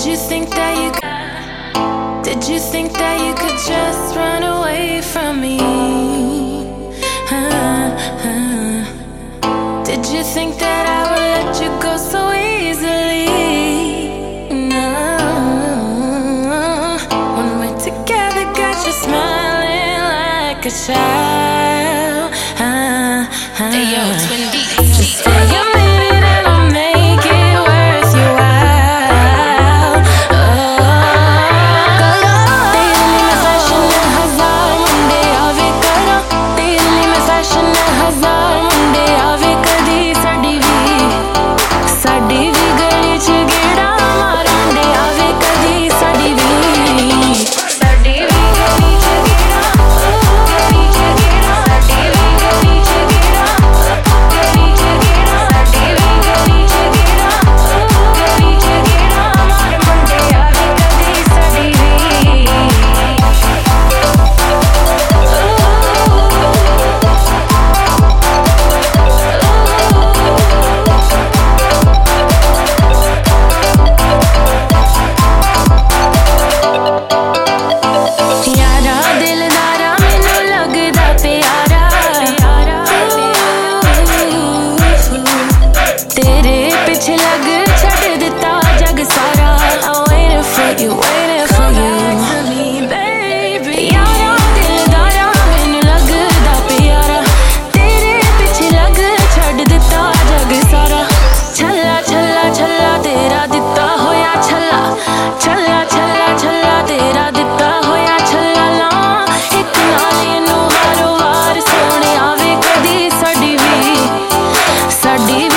Did you think that you could? Did you think that you could just run away from me? Uh, uh. Did you think that I would let you go so easily? No. When we're together, got you smiling like a child. Uh, uh. Hey yo, body